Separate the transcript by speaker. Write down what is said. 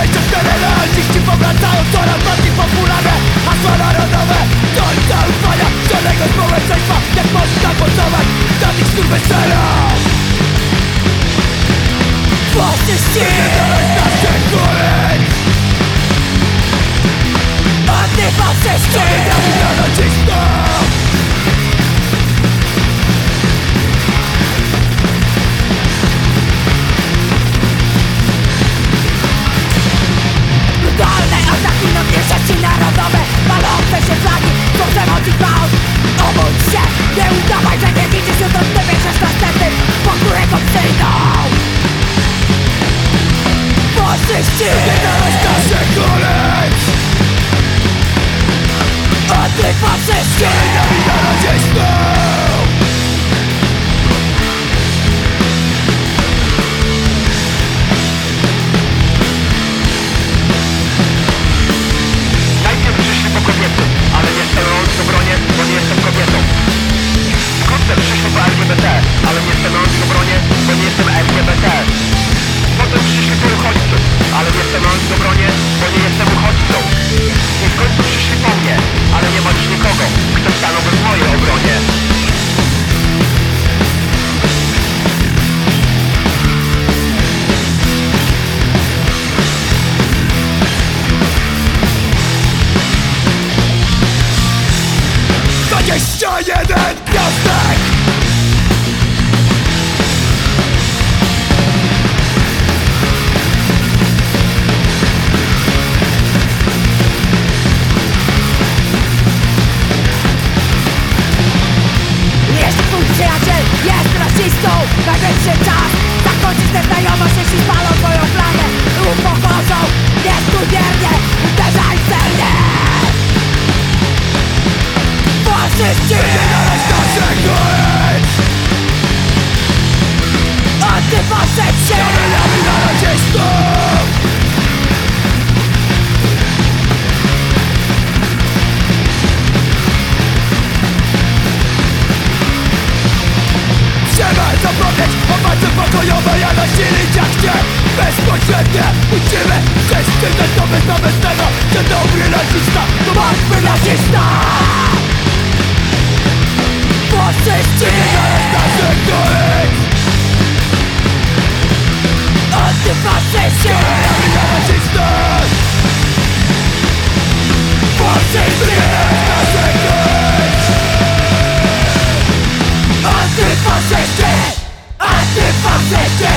Speaker 1: Współczesne realnie ci powracają coraz bardziej popularne Hasła narodowe do zaufania żadnego społeczeństwa Jak można głosować na tych skurwysera Właśnie ścigać naszych
Speaker 2: góry Odbywa się
Speaker 1: ścigać na rodziców existir Que nada estás Zanieś you're back. Zdecydować nawet z tego, że dobry rasista to martwy rasista
Speaker 2: Faszyści
Speaker 1: Wypierdalać naszych ulic
Speaker 2: Antyfaszyści
Speaker 1: Zabijamy nacisną
Speaker 2: Faszyści
Speaker 1: naszych ulic
Speaker 2: Antyfaszyści Antyfaszyści